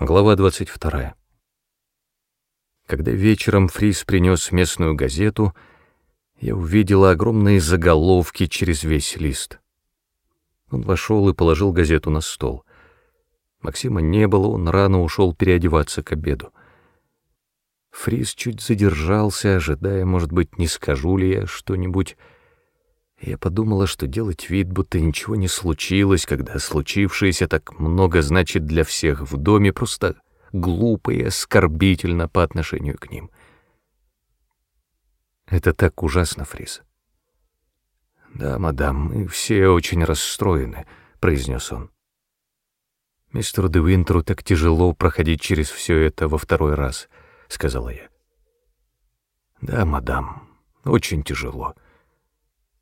Глава 22. Когда вечером Фрис принес местную газету, я увидела огромные заголовки через весь лист. Он вошел и положил газету на стол. Максима не было, он рано ушел переодеваться к обеду. Фрис чуть задержался, ожидая, может быть, не скажу ли я что-нибудь. Я подумала, что делать вид, будто ничего не случилось, когда случившееся так много значит для всех в доме, просто глупо и оскорбительно по отношению к ним. Это так ужасно, Фрис. «Да, мадам, мы все очень расстроены», — произнес он. «Мистеру де Винтеру так тяжело проходить через все это во второй раз», — сказала я. «Да, мадам, очень тяжело»,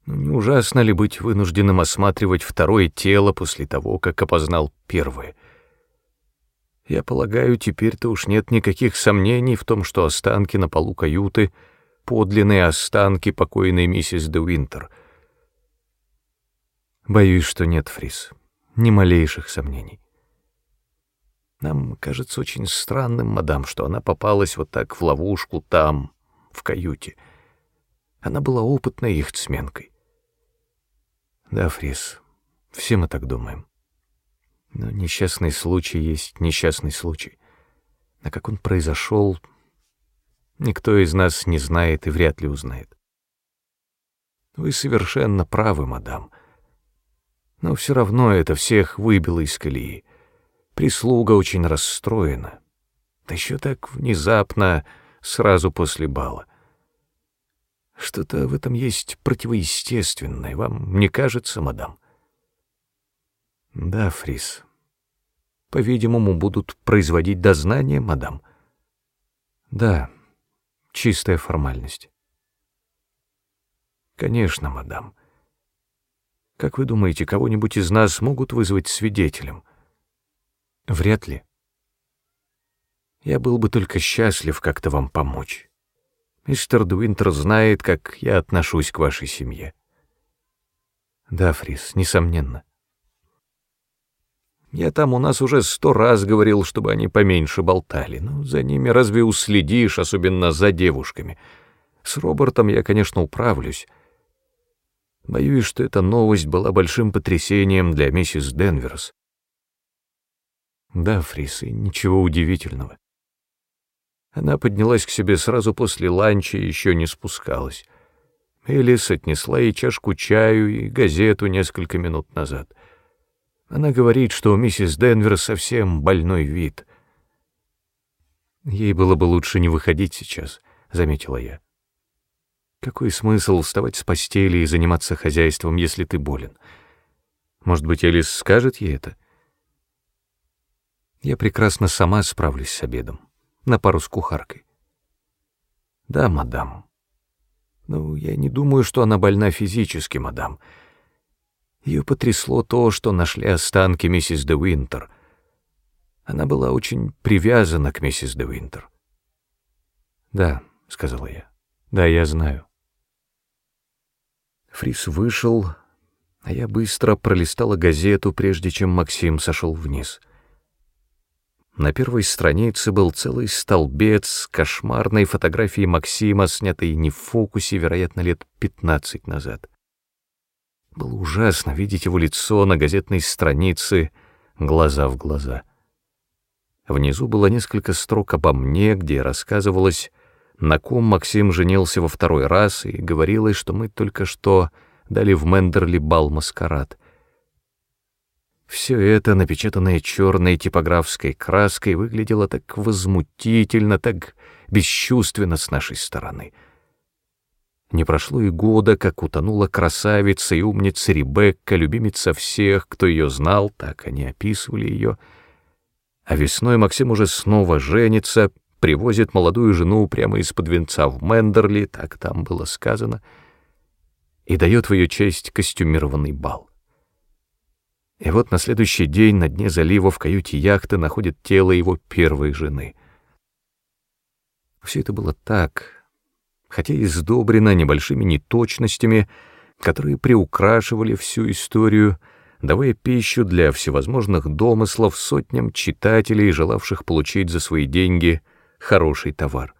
ну, не ужасно ли быть вынужденным осматривать второе тело после того, как опознал первое? Я полагаю, теперь-то уж нет никаких сомнений в том, что останки на полу каюты — подлинные останки покойной миссис де Уинтер. Боюсь, что нет, Фрис, ни малейших сомнений. Нам кажется очень странным, мадам, что она попалась вот так в ловушку там, в каюте. Она была опытной их цменкой. Да, Фрис, все мы так думаем. Но несчастный случай есть несчастный случай. А как он произошел, никто из нас не знает и вряд ли узнает. Вы совершенно правы, мадам. Но все равно это всех выбило из колеи. Прислуга очень расстроена. Да еще так внезапно, сразу после бала. Что-то в этом есть противоестественное, вам не кажется, мадам? Да, Фрис. По-видимому, будут производить дознание, мадам. Да, чистая формальность. Конечно, мадам. Как вы думаете, кого-нибудь из нас могут вызвать свидетелем? Вряд ли. Я был бы только счастлив как-то вам помочь. Мистер Дуинтер знает, как я отношусь к вашей семье. Да, Фрис, несомненно. Я там у нас уже сто раз говорил, чтобы они поменьше болтали. Но за ними разве уследишь, особенно за девушками? С Робертом я, конечно, управлюсь. Боюсь, что эта новость была большим потрясением для миссис Денверс. Да, Фрис, и ничего удивительного. Она поднялась к себе сразу после ланча и еще не спускалась. Элис отнесла ей чашку чаю и газету несколько минут назад. Она говорит, что у миссис Денвер совсем больной вид. Ей было бы лучше не выходить сейчас, — заметила я. Какой смысл вставать с постели и заниматься хозяйством, если ты болен? Может быть, Элис скажет ей это? Я прекрасно сама справлюсь с обедом на пару с кухаркой. Да, мадам. Ну, я не думаю, что она больна физически, мадам. Ее потрясло то, что нашли останки миссис де Уинтер. Она была очень привязана к миссис де Уинтер. Да, сказала я. Да, я знаю. Фрис вышел, а я быстро пролистала газету, прежде чем Максим сошел вниз — на первой странице был целый столбец кошмарной фотографии Максима, снятой не в фокусе, вероятно, лет пятнадцать назад. Было ужасно видеть его лицо на газетной странице, глаза в глаза. Внизу было несколько строк обо мне, где рассказывалось, на ком Максим женился во второй раз, и говорилось, что мы только что дали в Мендерли бал-маскарад — все это, напечатанное черной типографской краской, выглядело так возмутительно, так бесчувственно с нашей стороны. Не прошло и года, как утонула красавица и умница Ребекка, любимица всех, кто ее знал, так они описывали ее. А весной Максим уже снова женится, привозит молодую жену прямо из-под венца в Мендерли, так там было сказано, и дает в ее честь костюмированный бал. И вот на следующий день на дне залива в каюте яхты находят тело его первой жены. Все это было так, хотя и сдобрено небольшими неточностями, которые приукрашивали всю историю, давая пищу для всевозможных домыслов сотням читателей, желавших получить за свои деньги хороший товар.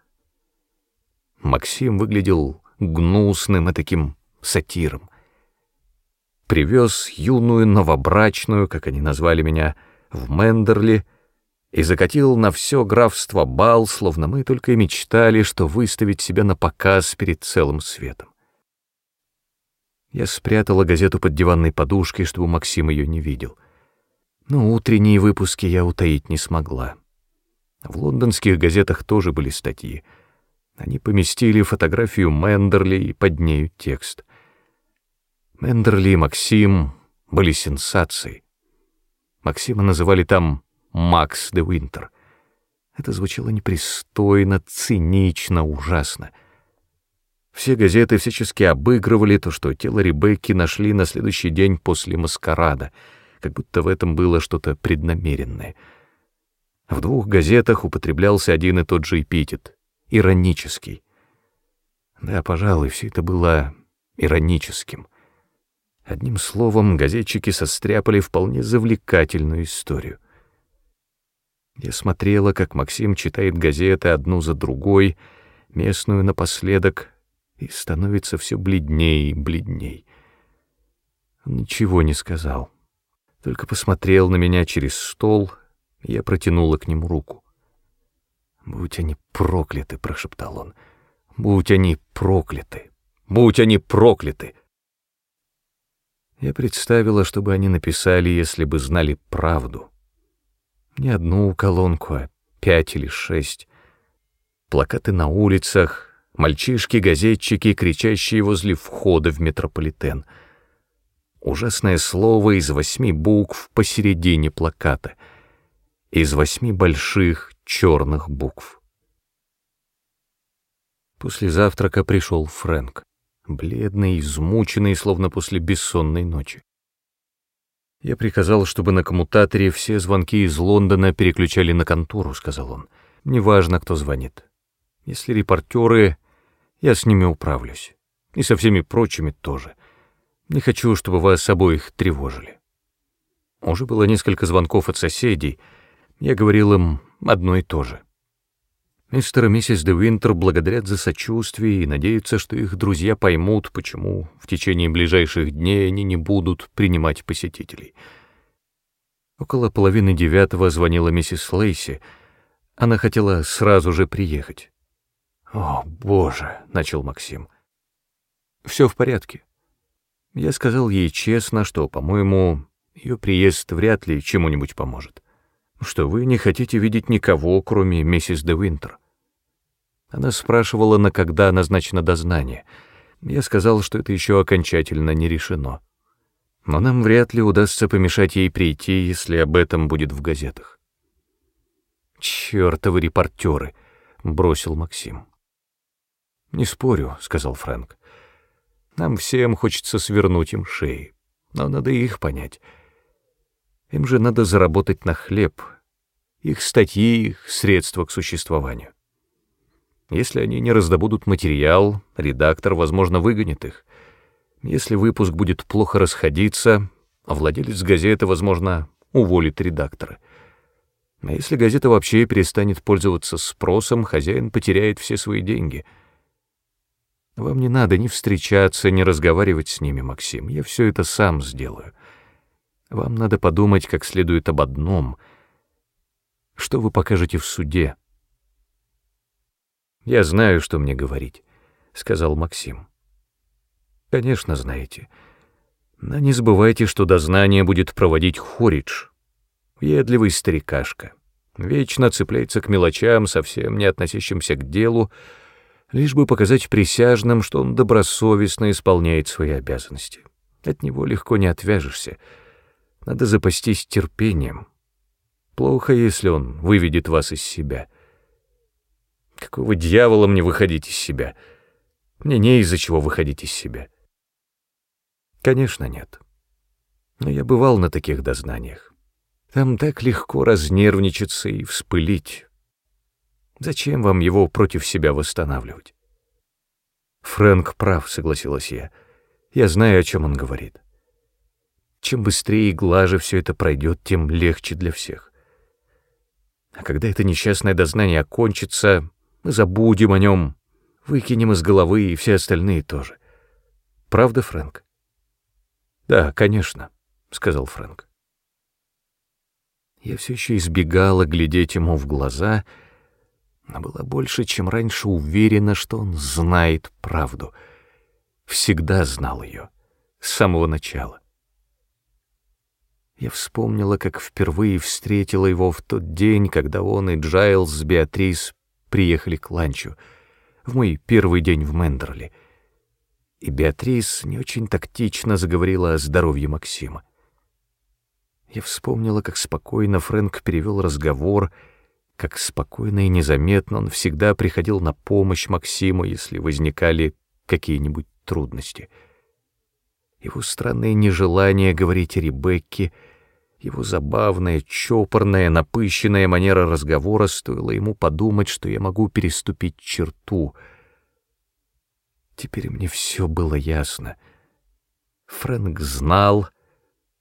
Максим выглядел гнусным и таким сатиром. Привез юную новобрачную, как они назвали меня, в Мендерли и закатил на все графство бал, словно мы только и мечтали, что выставить себя на показ перед целым светом. Я спрятала газету под диванной подушкой, чтобы Максим ее не видел. Но утренние выпуски я утаить не смогла. В лондонских газетах тоже были статьи. Они поместили фотографию Мендерли и под нею текст. Мендерли и Максим были сенсацией. Максима называли там «Макс де Винтер». Это звучало непристойно, цинично, ужасно — все газеты всячески обыгрывали то, что тело Ребекки нашли на следующий день после маскарада, как будто в этом было что-то преднамеренное. В двух газетах употреблялся один и тот же эпитет — иронический. Да, пожалуй, все это было ироническим. Одним словом, газетчики состряпали вполне завлекательную историю. Я смотрела, как Максим читает газеты одну за другой, местную напоследок, и становится все бледней и бледней. Он ничего не сказал, только посмотрел на меня через стол, и я протянула к нему руку. «Будь они прокляты!» — прошептал он. «Будь они прокляты! Будь они прокляты!» Я представила, чтобы они написали, если бы знали правду. Не одну колонку, а пять или шесть. Плакаты на улицах, мальчишки-газетчики, кричащие возле входа в метрополитен. Ужасное слово из восьми букв посередине плаката, из восьми больших черных букв. После завтрака пришел Фрэнк, бледный, измученный, словно после бессонной ночи. «Я приказал, чтобы на коммутаторе все звонки из Лондона переключали на контору», — сказал он. «Неважно, кто звонит. Если репортеры я с ними управлюсь. И со всеми прочими тоже. Не хочу, чтобы вас обоих тревожили. Уже было несколько звонков от соседей. Я говорил им одно и то же. Мистер и миссис де Винтер благодарят за сочувствие и надеются, что их друзья поймут, почему в течение ближайших дней они не будут принимать посетителей. Около половины девятого звонила миссис Лейси. Она хотела сразу же приехать. «О, Боже!» — начал Максим. «Все в порядке. Я сказал ей честно, что, по-моему, ее приезд вряд ли чему-нибудь поможет. Что вы не хотите видеть никого, кроме миссис де Винтер. Она спрашивала, на когда назначено дознание. Я сказал, что это еще окончательно не решено. Но нам вряд ли удастся помешать ей прийти, если об этом будет в газетах. «Чёртовы репортеры!» — бросил Максим. «Не спорю», — сказал Фрэнк. «Нам всем хочется свернуть им шеи, но надо их понять. Им же надо заработать на хлеб, их статьи, их средства к существованию. Если они не раздобудут материал, редактор, возможно, выгонит их. Если выпуск будет плохо расходиться, владелец газеты, возможно, уволит редактора. А если газета вообще перестанет пользоваться спросом, хозяин потеряет все свои деньги — вам не надо ни встречаться, ни разговаривать с ними, Максим. Я все это сам сделаю. Вам надо подумать как следует об одном. Что вы покажете в суде? Я знаю, что мне говорить, — сказал Максим. Конечно, знаете. Но не забывайте, что дознание будет проводить Хоридж. Въедливый старикашка. Вечно цепляется к мелочам, совсем не относящимся к делу, — лишь бы показать присяжным, что он добросовестно исполняет свои обязанности. От него легко не отвяжешься. Надо запастись терпением. Плохо, если он выведет вас из себя. Какого дьявола мне выходить из себя? Мне не из-за чего выходить из себя. Конечно, нет. Но я бывал на таких дознаниях. Там так легко разнервничаться и вспылить. Зачем вам его против себя восстанавливать? Фрэнк прав, согласилась я. Я знаю, о чем он говорит. Чем быстрее и глаже все это пройдет, тем легче для всех. А когда это несчастное дознание окончится, мы забудем о нем, выкинем из головы и все остальные тоже. Правда, Фрэнк? Да, конечно, сказал Фрэнк. Я все еще избегала глядеть ему в глаза, но была больше, чем раньше уверена, что он знает правду. Всегда знал ее, с самого начала. Я вспомнила, как впервые встретила его в тот день, когда он и Джайлз с Беатрис приехали к ланчу, в мой первый день в Мендерли. И Беатрис не очень тактично заговорила о здоровье Максима. Я вспомнила, как спокойно Фрэнк перевел разговор, как спокойно и незаметно он всегда приходил на помощь Максиму, если возникали какие-нибудь трудности — его странное нежелание говорить о Ребекке, его забавная, чопорная, напыщенная манера разговора стоило ему подумать, что я могу переступить черту. Теперь мне все было ясно. Фрэнк знал,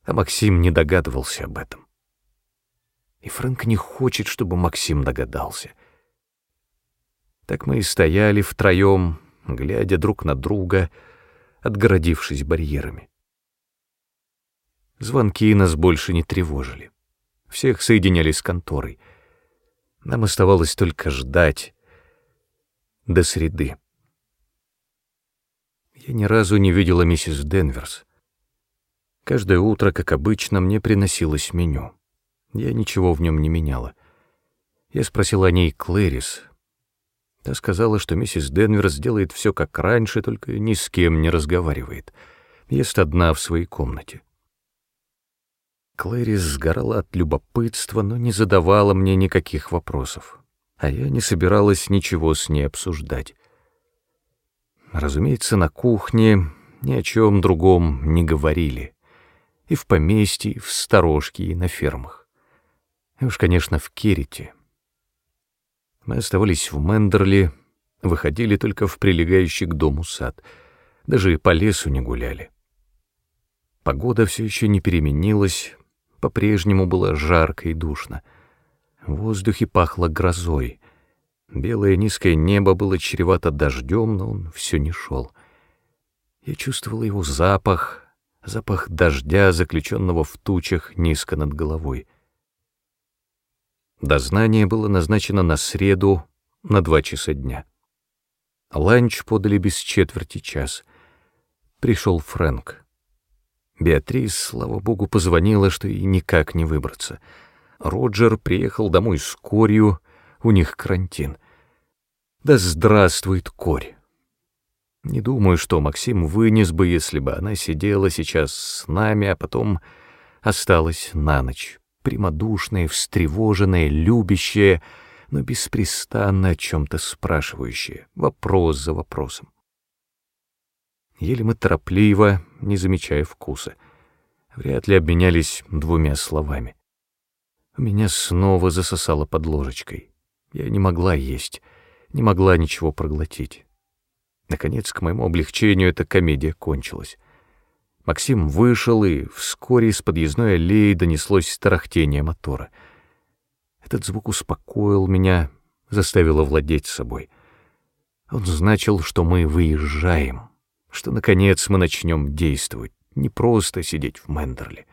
а Максим не догадывался об этом. И Фрэнк не хочет, чтобы Максим догадался. Так мы и стояли втроем, глядя друг на друга — отгородившись барьерами. Звонки нас больше не тревожили. Всех соединяли с конторой. Нам оставалось только ждать до среды. Я ни разу не видела миссис Денверс. Каждое утро, как обычно, мне приносилось меню. Я ничего в нем не меняла. Я спросил о ней Клэрис, Та сказала, что миссис Денвер сделает все как раньше, только ни с кем не разговаривает. Ест одна в своей комнате. Клэрис сгорала от любопытства, но не задавала мне никаких вопросов, а я не собиралась ничего с ней обсуждать. Разумеется, на кухне ни о чем другом не говорили. И в поместье, и в сторожке, и на фермах. И уж, конечно, в Керрите. Мы оставались в Мендерли, выходили только в прилегающий к дому сад, даже и по лесу не гуляли. Погода все еще не переменилась, по-прежнему было жарко и душно. В воздухе пахло грозой. Белое низкое небо было чревато дождем, но он все не шел. Я чувствовал его запах, запах дождя, заключенного в тучах низко над головой. Дознание было назначено на среду на два часа дня. Ланч подали без четверти час. Пришел Фрэнк. Беатрис, слава богу, позвонила, что и никак не выбраться. Роджер приехал домой с корью, у них карантин. Да здравствует корь! Не думаю, что Максим вынес бы, если бы она сидела сейчас с нами, а потом осталась на ночь прямодушная, встревоженная, любящая, но беспрестанно о чем-то спрашивающая, вопрос за вопросом. Ели мы торопливо, не замечая вкуса. Вряд ли обменялись двумя словами. У меня снова засосало под ложечкой. Я не могла есть, не могла ничего проглотить. Наконец, к моему облегчению, эта комедия кончилась. Максим вышел, и вскоре из подъездной аллеи донеслось тарахтение мотора. Этот звук успокоил меня, заставил овладеть собой. Он значил, что мы выезжаем, что, наконец, мы начнем действовать, не просто сидеть в Мендерле.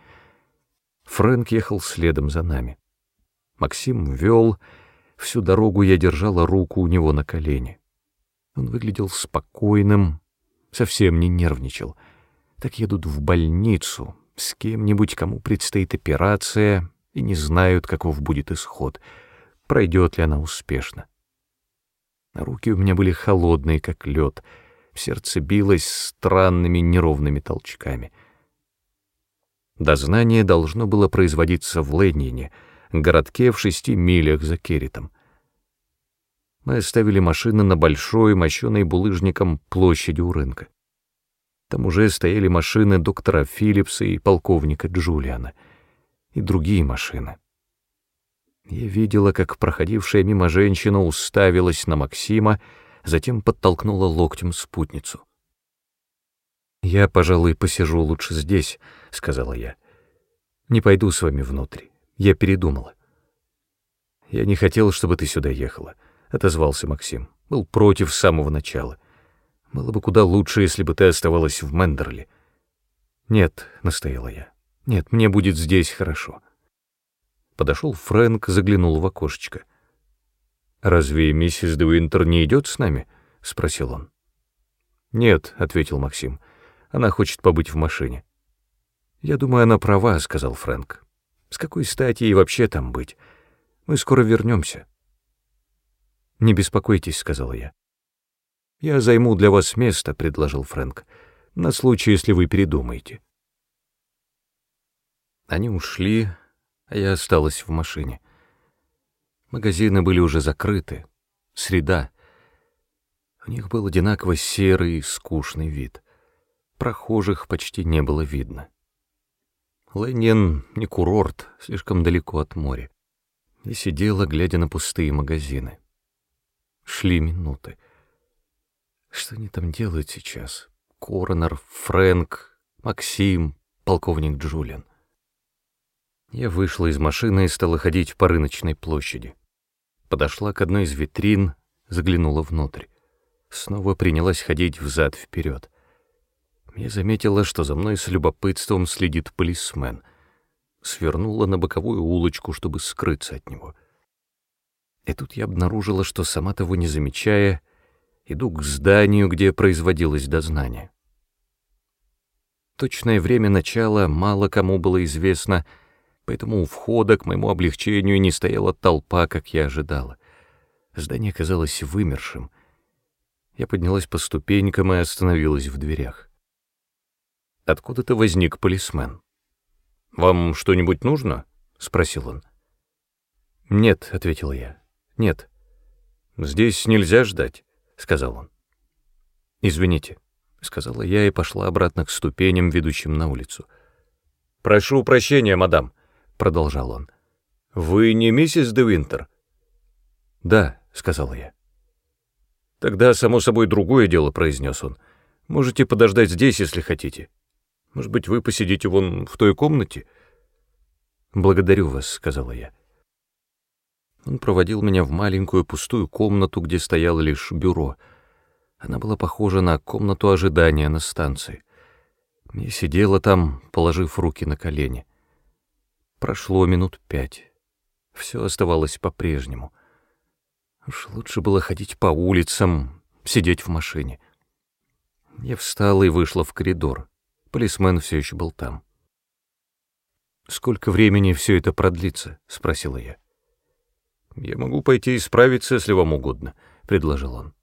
Фрэнк ехал следом за нами. Максим вел, всю дорогу я держала руку у него на колене. Он выглядел спокойным, совсем не нервничал — так едут в больницу с кем-нибудь, кому предстоит операция, и не знают, каков будет исход, пройдет ли она успешно. Руки у меня были холодные, как лед, сердце билось странными неровными толчками. Дознание должно было производиться в Леннине, городке в шести милях за Керритом. Мы оставили машины на большой, мощенной булыжником площади у рынка. Там уже стояли машины доктора Филлипса и полковника Джулиана, и другие машины. Я видела, как проходившая мимо женщина уставилась на Максима, затем подтолкнула локтем спутницу. «Я, пожалуй, посижу лучше здесь», — сказала я. «Не пойду с вами внутрь. Я передумала». «Я не хотел, чтобы ты сюда ехала», — отозвался Максим. «Был против с самого начала. Было бы куда лучше, если бы ты оставалась в Мендерли». «Нет», — настояла я. «Нет, мне будет здесь хорошо». Подошел Фрэнк, заглянул в окошечко. «Разве миссис де Уинтер не идет с нами?» — спросил он. «Нет», — ответил Максим. «Она хочет побыть в машине». «Я думаю, она права», — сказал Фрэнк. «С какой стати ей вообще там быть? Мы скоро вернемся». «Не беспокойтесь», — сказала я. «Я займу для вас место», — предложил Фрэнк, — «на случай, если вы передумаете». Они ушли, а я осталась в машине. Магазины были уже закрыты. Среда. У них был одинаково серый и скучный вид. Прохожих почти не было видно. Лэньен не курорт, слишком далеко от моря. И сидела, глядя на пустые магазины. Шли минуты. Что они там делают сейчас? Коронер, Фрэнк, Максим, полковник Джулиан. Я вышла из машины и стала ходить по рыночной площади. Подошла к одной из витрин, заглянула внутрь снова принялась ходить взад-вперед. Я заметила, что за мной с любопытством следит полисмен. Свернула на боковую улочку, чтобы скрыться от него. И тут я обнаружила, что, сама того не замечая, иду к зданию, где производилось дознание. Точное время начала мало кому было известно, поэтому у входа к моему облегчению не стояла толпа, как я ожидала. Здание казалось вымершим — я поднялась по ступенькам и остановилась в дверях. Откуда-то возник полисмен. «Вам что-нибудь нужно?» — спросил он. «Нет», — ответил я. «Нет». «Здесь нельзя ждать», — сказал он. «Извините», — сказала я и пошла обратно к ступеням, ведущим на улицу. «Прошу прощения, мадам», — продолжал он. «Вы не миссис де Винтер?» «Да», — сказала я. «Тогда, само собой, другое дело», — произнес он. «Можете подождать здесь, если хотите. Может быть, вы посидите вон в той комнате?» «Благодарю вас», — сказала я. Он проводил меня в маленькую пустую комнату, где стояло лишь бюро. Она была похожа на комнату ожидания на станции. Я сидела там, положив руки на колени. Прошло минут пять. Все оставалось по-прежнему — Уж лучше было ходить по улицам, сидеть в машине. Я встала и вышла в коридор. Полисмен все еще был там. «Сколько времени все это продлится?» — спросила я. «Я могу пойти исправиться, если вам угодно», — предложил он.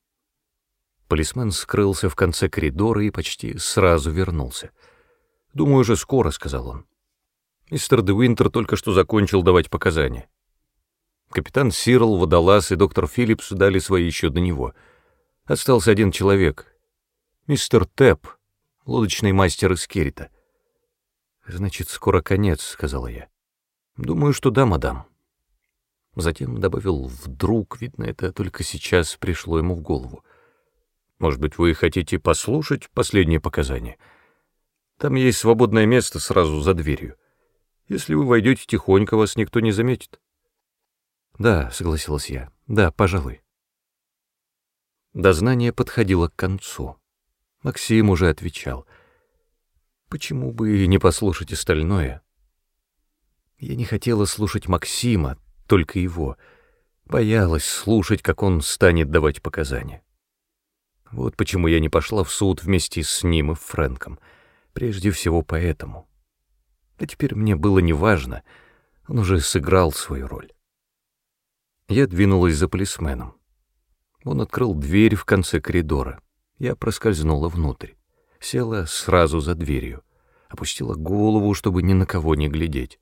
Полисмен скрылся в конце коридора и почти сразу вернулся. «Думаю, уже скоро», — сказал он. Мистер Де Уинтер только что закончил давать показания. Капитан Сирл, Водолаз и доктор Филлипс дали свои еще до него. Остался один человек. Мистер Тэп, лодочный мастер из Керрита. «Значит, скоро конец», — сказала я. «Думаю, что да, мадам». Затем добавил «вдруг», видно, это только сейчас пришло ему в голову. «Может быть, вы хотите послушать последние показания? Там есть свободное место сразу за дверью. Если вы войдете тихонько, вас никто не заметит». «Да», — согласилась я, — «да, пожалуй». Дознание подходило к концу. Максим уже отвечал. «Почему бы и не послушать остальное?» Я не хотела слушать Максима, только его. Боялась слушать, как он станет давать показания. Вот почему я не пошла в суд вместе с ним и Фрэнком. Прежде всего поэтому. А теперь мне было неважно, он уже сыграл свою роль. Я двинулась за полисменом. Он открыл дверь в конце коридора. Я проскользнула внутрь. Села сразу за дверью. Опустила голову, чтобы ни на кого не глядеть.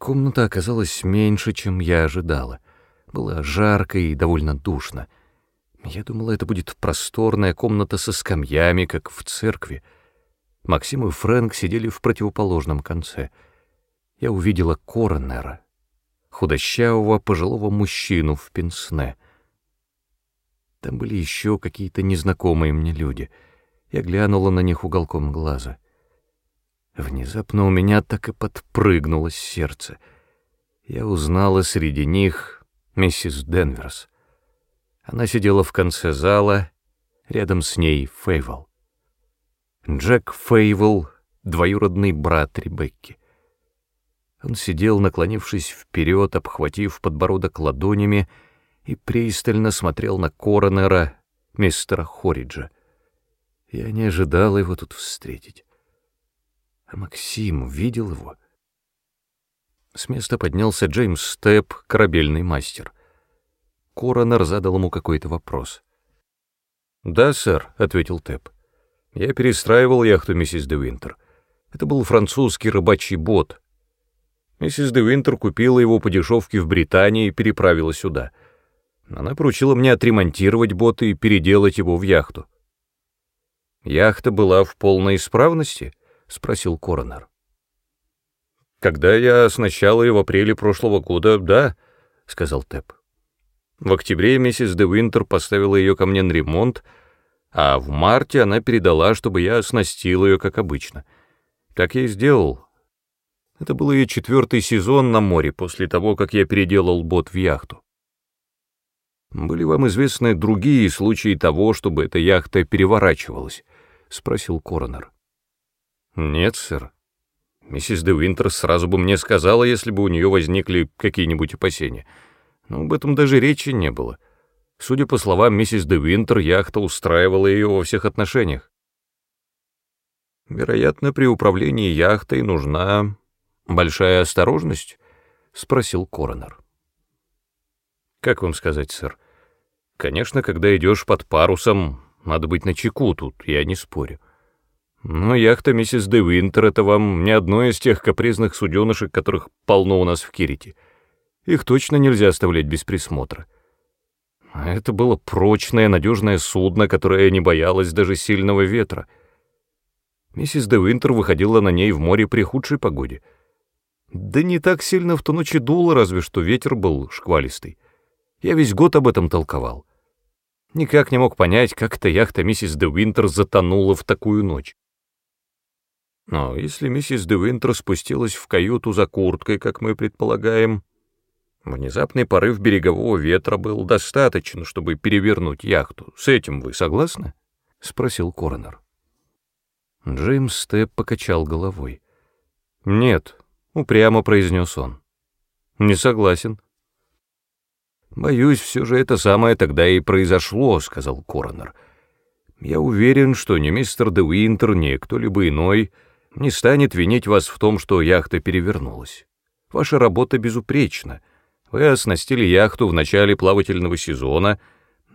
Комната оказалась меньше, чем я ожидала. Было жарко и довольно душно. Я думала, это будет просторная комната со скамьями, как в церкви. Максим и Фрэнк сидели в противоположном конце. Я увидела коронера, худощавого пожилого мужчину в пенсне. Там были еще какие-то незнакомые мне люди. Я глянула на них уголком глаза. Внезапно у меня так и подпрыгнуло сердце. Я узнала среди них миссис Денверс. Она сидела в конце зала, рядом с ней Фейвол. Джек Фейвол — двоюродный брат Ребекки. Он сидел, наклонившись вперед, обхватив подбородок ладонями, и пристально смотрел на коронера, мистера Хориджа. Я не ожидал его тут встретить. А Максим видел его. С места поднялся Джеймс Степ, корабельный мастер. Коронер задал ему какой-то вопрос. «Да, сэр», — ответил Тэп. «Я перестраивал яхту миссис де Винтер. Это был французский рыбачий бот. Миссис де Винтер купила его по дешевке в Британии и переправила сюда. Она поручила мне отремонтировать бот и переделать его в яхту. «Яхта была в полной исправности?» — спросил коронер. «Когда я оснащал ее в апреле прошлого года, да», — сказал Тэп. В октябре миссис де Винтер поставила ее ко мне на ремонт, а в марте она передала, чтобы я оснастил ее, как обычно. Так я и сделал. Это был ее четвертый сезон на море после того, как я переделал бот в яхту. «Были вам известны другие случаи того, чтобы эта яхта переворачивалась?» — спросил коронер. «Нет, сэр. Миссис де Винтер сразу бы мне сказала, если бы у нее возникли какие-нибудь опасения. Но об этом даже речи не было. Судя по словам миссис де Винтер, яхта устраивала ее во всех отношениях. Вероятно, при управлении яхтой нужна большая осторожность, — спросил коронер. Как вам сказать, сэр? Конечно, когда идешь под парусом, надо быть начеку тут, я не спорю. Но яхта миссис де Винтер — это вам не одно из тех капризных суденышек, которых полно у нас в Кирите. Их точно нельзя оставлять без присмотра. А это было прочное, надежное судно, которое не боялось даже сильного ветра. Миссис де Винтер выходила на ней в море при худшей погоде. Да не так сильно в ту ночь дуло, разве что ветер был шквалистый. Я весь год об этом толковал. Никак не мог понять, как эта яхта миссис де Винтер затонула в такую ночь. Но если миссис де Винтер спустилась в каюту за курткой, как мы предполагаем, внезапный порыв берегового ветра был достаточно, чтобы перевернуть яхту. С этим вы согласны? — спросил коронер. Джеймс Степ покачал головой. «Нет», — упрямо произнес он. «Не согласен». «Боюсь, все же это самое тогда и произошло», — сказал коронер. «Я уверен, что ни мистер де Уинтер, ни кто-либо иной не станет винить вас в том, что яхта перевернулась. Ваша работа безупречна. Вы оснастили яхту в начале плавательного сезона,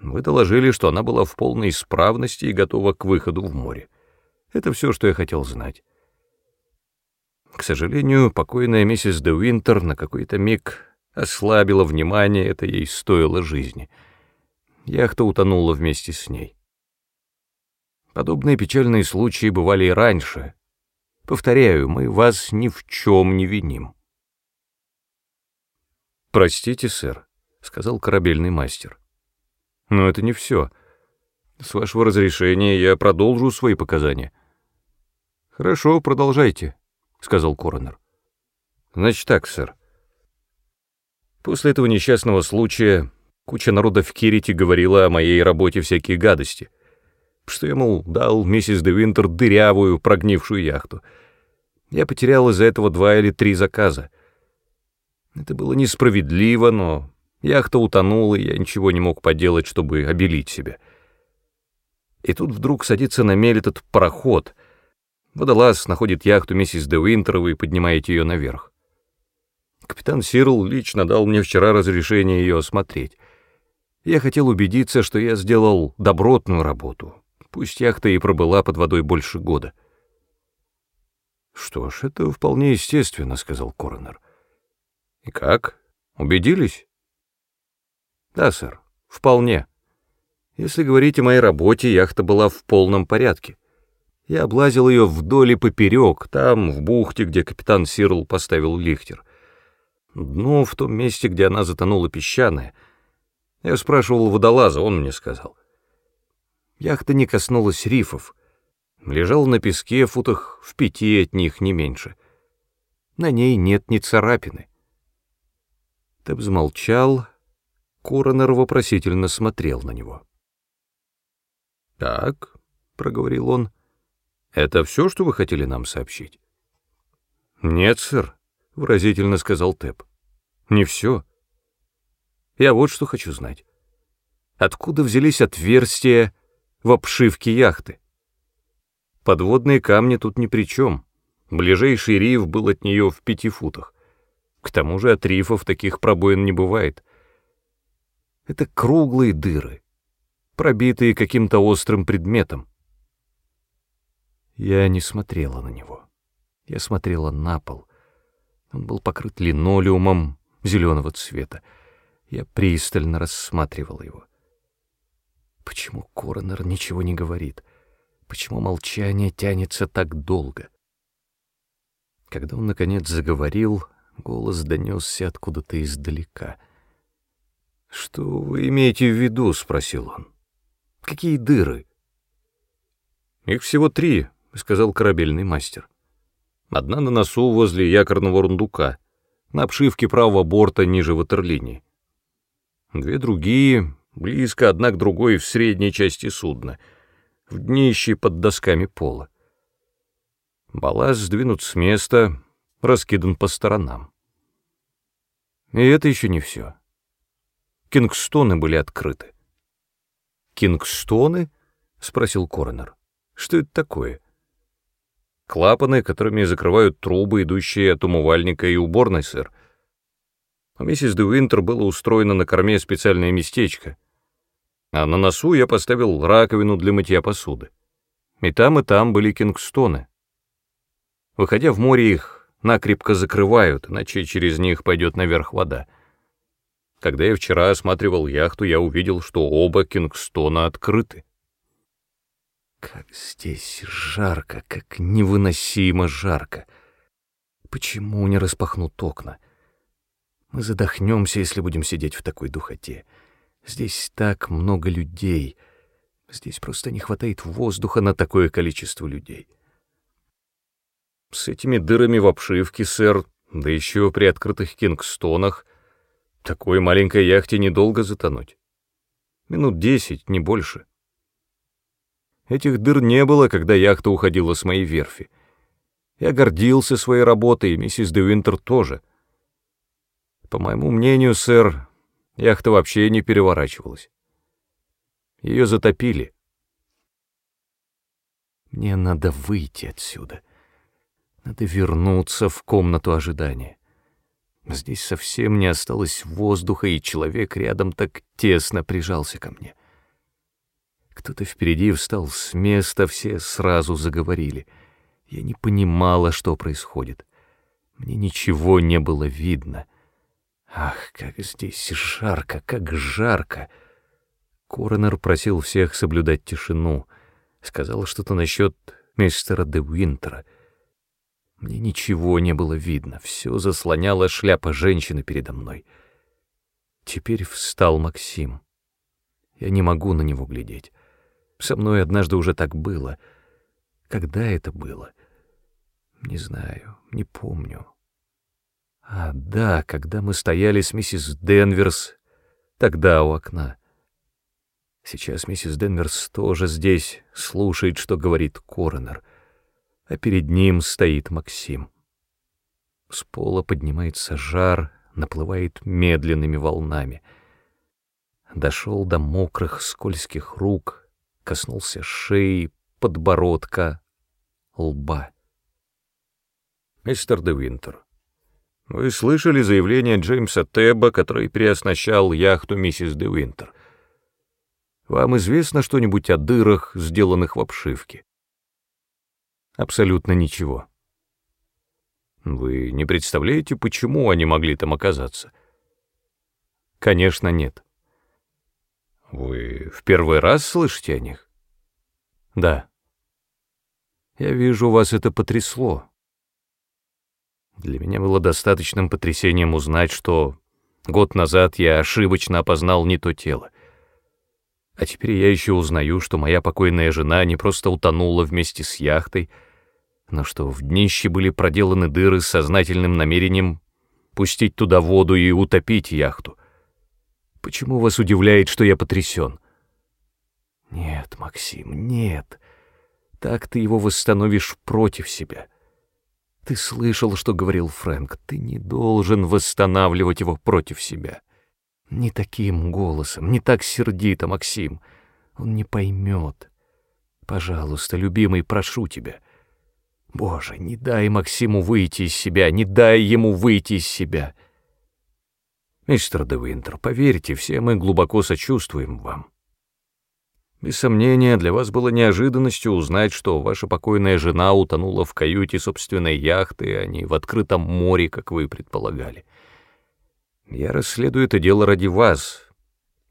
вы доложили, что она была в полной исправности и готова к выходу в море. Это все, что я хотел знать». К сожалению, покойная миссис де Уинтер на какой-то миг ослабила внимание, это ей стоило жизни. Яхта утонула вместе с ней. Подобные печальные случаи бывали и раньше. Повторяю, мы вас ни в чем не виним. «Простите, сэр», — сказал корабельный мастер. «Но это не все. С вашего разрешения я продолжу свои показания». «Хорошо, продолжайте», — сказал коронер. «Значит так, сэр. После этого несчастного случая куча народа в Кирите говорила о моей работе всякие гадости. Что я, мол, дал миссис де Винтер дырявую, прогнившую яхту. Я потерял из-за этого два или три заказа. Это было несправедливо, но яхта утонула, и я ничего не мог поделать, чтобы обелить себя. И тут вдруг садится на мель этот пароход. Водолаз находит яхту миссис де Винтеровой и поднимает ее наверх. Капитан Сирл лично дал мне вчера разрешение ее осмотреть. Я хотел убедиться, что я сделал добротную работу. Пусть яхта и пробыла под водой больше года. «Что ж, это вполне естественно», — сказал коронер. «И как? Убедились?» «Да, сэр, вполне. Если говорить о моей работе, яхта была в полном порядке. Я облазил ее вдоль и поперек, там, в бухте, где капитан Сирл поставил лихтер. Дно в том месте, где она затонула песчаное. Я спрашивал водолаза, он мне сказал. Яхта не коснулась рифов. лежал на песке футах в пяти от них, не меньше. На ней нет ни царапины. Тэб замолчал, Коронер вопросительно смотрел на него. «Так», — проговорил он, — «это все, что вы хотели нам сообщить?» «Нет, сэр», — выразительно сказал Тэп. «Не все. Я вот что хочу знать. Откуда взялись отверстия в обшивке яхты? Подводные камни тут ни при чем. Ближайший риф был от нее в пяти футах. К тому же от рифов таких пробоин не бывает. Это круглые дыры, пробитые каким-то острым предметом. Я не смотрела на него. Я смотрела на пол. Он был покрыт линолеумом зеленого цвета. Я пристально рассматривал его. Почему коронер ничего не говорит? Почему молчание тянется так долго? Когда он, наконец, заговорил, голос донесся откуда-то издалека. «Что вы имеете в виду?» — спросил он. «Какие дыры?» «Их всего три», — сказал корабельный мастер. «Одна на носу возле якорного рундука, на обшивке правого борта ниже ватерлинии. Две другие, близко одна к другой в средней части судна, в днище под досками пола. Балласт сдвинут с места, раскидан по сторонам. И это еще не все. Кингстоны были открыты. «Кингстоны?» — спросил коронер. «Что это такое?» «Клапаны, которыми закрывают трубы, идущие от умывальника и уборной, сэр. У миссис де Уинтер было устроено на корме специальное местечко, а на носу я поставил раковину для мытья посуды. И там, и там были кингстоны. Выходя в море, их накрепко закрывают, иначе через них пойдет наверх вода. Когда я вчера осматривал яхту, я увидел, что оба кингстона открыты. Как здесь жарко, как невыносимо жарко. Почему не распахнут окна? Мы задохнемся, если будем сидеть в такой духоте. Здесь так много людей. Здесь просто не хватает воздуха на такое количество людей. С этими дырами в обшивке, сэр, да еще при открытых кингстонах, такой маленькой яхте недолго затонуть. Минут десять, не больше. Этих дыр не было, когда яхта уходила с моей верфи. Я гордился своей работой, и миссис де тоже — по моему мнению, сэр, яхта вообще не переворачивалась. Ее затопили. Мне надо выйти отсюда. Надо вернуться в комнату ожидания. Здесь совсем не осталось воздуха, и человек рядом так тесно прижался ко мне. Кто-то впереди встал с места, все сразу заговорили. Я не понимала, что происходит. Мне ничего не было видно — Ах, как здесь жарко, как жарко! Коронер просил всех соблюдать тишину. Сказал что-то насчет мистера де Уинтера. Мне ничего не было видно, все заслоняла шляпа женщины передо мной. Теперь встал Максим. Я не могу на него глядеть. Со мной однажды уже так было. Когда это было? Не знаю, не помню. А, да, когда мы стояли с миссис Денверс, тогда у окна. Сейчас миссис Денверс тоже здесь, слушает, что говорит коронер, а перед ним стоит Максим. С пола поднимается жар, наплывает медленными волнами. Дошел до мокрых, скользких рук, коснулся шеи, подбородка, лба. «Мистер де Винтер, вы слышали заявление Джеймса Тебба, который переоснащал яхту миссис де Уинтер? Вам известно что-нибудь о дырах, сделанных в обшивке? Абсолютно ничего. Вы не представляете, почему они могли там оказаться? Конечно, нет. Вы в первый раз слышите о них? Да. Я вижу, вас это потрясло. Для меня было достаточным потрясением узнать, что год назад я ошибочно опознал не то тело. А теперь я еще узнаю, что моя покойная жена не просто утонула вместе с яхтой, но что в днище были проделаны дыры с сознательным намерением пустить туда воду и утопить яхту. Почему вас удивляет, что я потрясен? Нет, Максим, нет. Так ты его восстановишь против себя. Ты слышал, что говорил Фрэнк. Ты не должен восстанавливать его против себя. Не таким голосом, не так сердито, Максим. Он не поймет. Пожалуйста, любимый, прошу тебя. Боже, не дай Максиму выйти из себя, не дай ему выйти из себя. Мистер де поверьте, все мы глубоко сочувствуем вам. Без сомнения, для вас было неожиданностью узнать, что ваша покойная жена утонула в каюте собственной яхты, а не в открытом море, как вы предполагали. Я расследую это дело ради вас.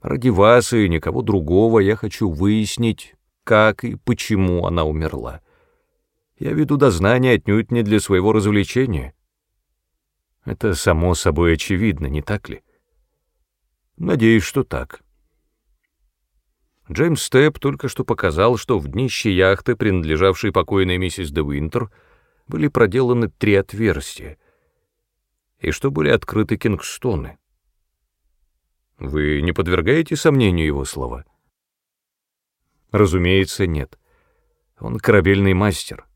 Ради вас и никого другого я хочу выяснить, как и почему она умерла. Я веду дознание отнюдь не для своего развлечения. Это само собой очевидно, не так ли? Надеюсь, что так. Джеймс Степ только что показал, что в днище яхты, принадлежавшей покойной миссис де Уинтер, были проделаны три отверстия, и что были открыты кингстоны. Вы не подвергаете сомнению его слова? Разумеется, нет. Он корабельный мастер.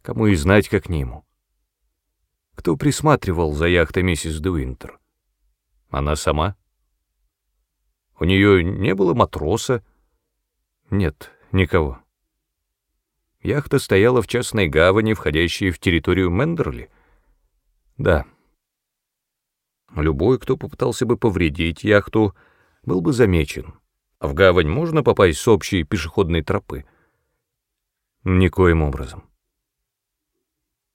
Кому и знать, как не ему. Кто присматривал за яхтой миссис де Уинтер? Она сама? У нее не было матроса? Нет, никого. Яхта стояла в частной гавани, входящей в территорию Мендерли? Да. Любой, кто попытался бы повредить яхту, был бы замечен. В гавань можно попасть с общей пешеходной тропы? Никоим образом.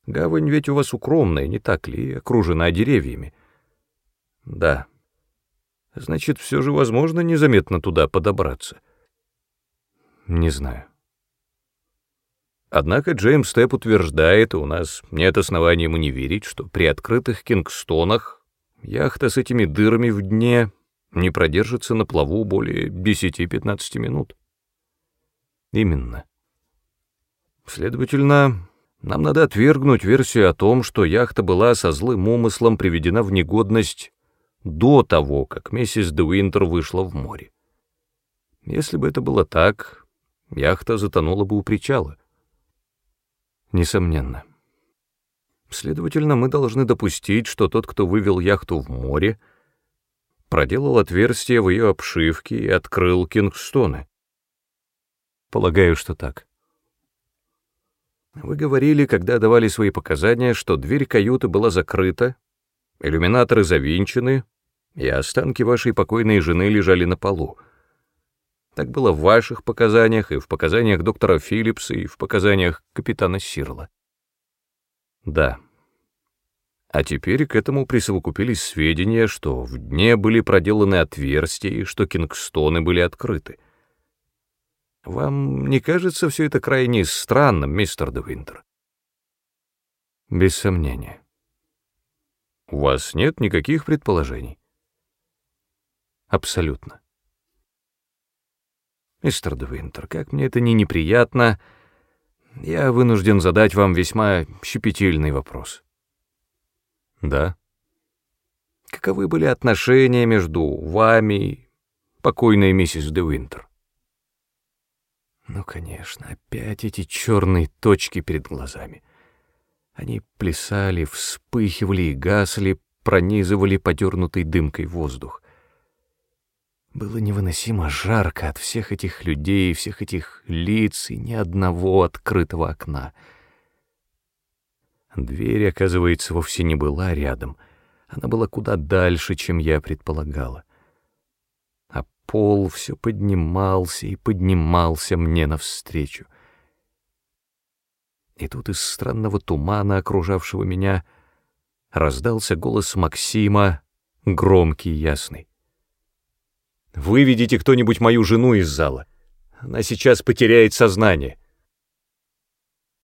Гавань ведь у вас укромная, не так ли, окружена деревьями? Да. Значит, все же возможно незаметно туда подобраться. Не знаю. Однако Джеймс Степ утверждает, у нас нет оснований ему не верить, что при открытых Кингстонах яхта с этими дырами в дне не продержится на плаву более 10-15 минут. Именно. Следовательно, нам надо отвергнуть версию о том, что яхта была со злым умыслом приведена в негодность до того, как миссис де Уинтер вышла в море. Если бы это было так, яхта затонула бы у причала. Несомненно. Следовательно, мы должны допустить, что тот, кто вывел яхту в море, проделал отверстие в ее обшивке и открыл Кингстоны. Полагаю, что так. Вы говорили, когда давали свои показания, что дверь каюты была закрыта, иллюминаторы завинчены, и останки вашей покойной жены лежали на полу. Так было в ваших показаниях, и в показаниях доктора Филлипса, и в показаниях капитана Сирла. Да. А теперь к этому присовокупились сведения, что в дне были проделаны отверстия, и что кингстоны были открыты. Вам не кажется все это крайне странным, мистер де Винтер? Без сомнения. У вас нет никаких предположений? Абсолютно. Мистер де Винтер, как мне это не неприятно, я вынужден задать вам весьма щепетильный вопрос. Да. Каковы были отношения между вами и покойной миссис де Винтер? Ну, конечно, опять эти черные точки перед глазами. Они плясали, вспыхивали и гасли, пронизывали подернутый дымкой воздух. Было невыносимо жарко от всех этих людей, всех этих лиц и ни одного открытого окна. Дверь, оказывается, вовсе не была рядом. Она была куда дальше, чем я предполагала пол все поднимался и поднимался мне навстречу. И тут из странного тумана, окружавшего меня, раздался голос Максима, громкий и ясный. «Выведите кто-нибудь мою жену из зала. Она сейчас потеряет сознание».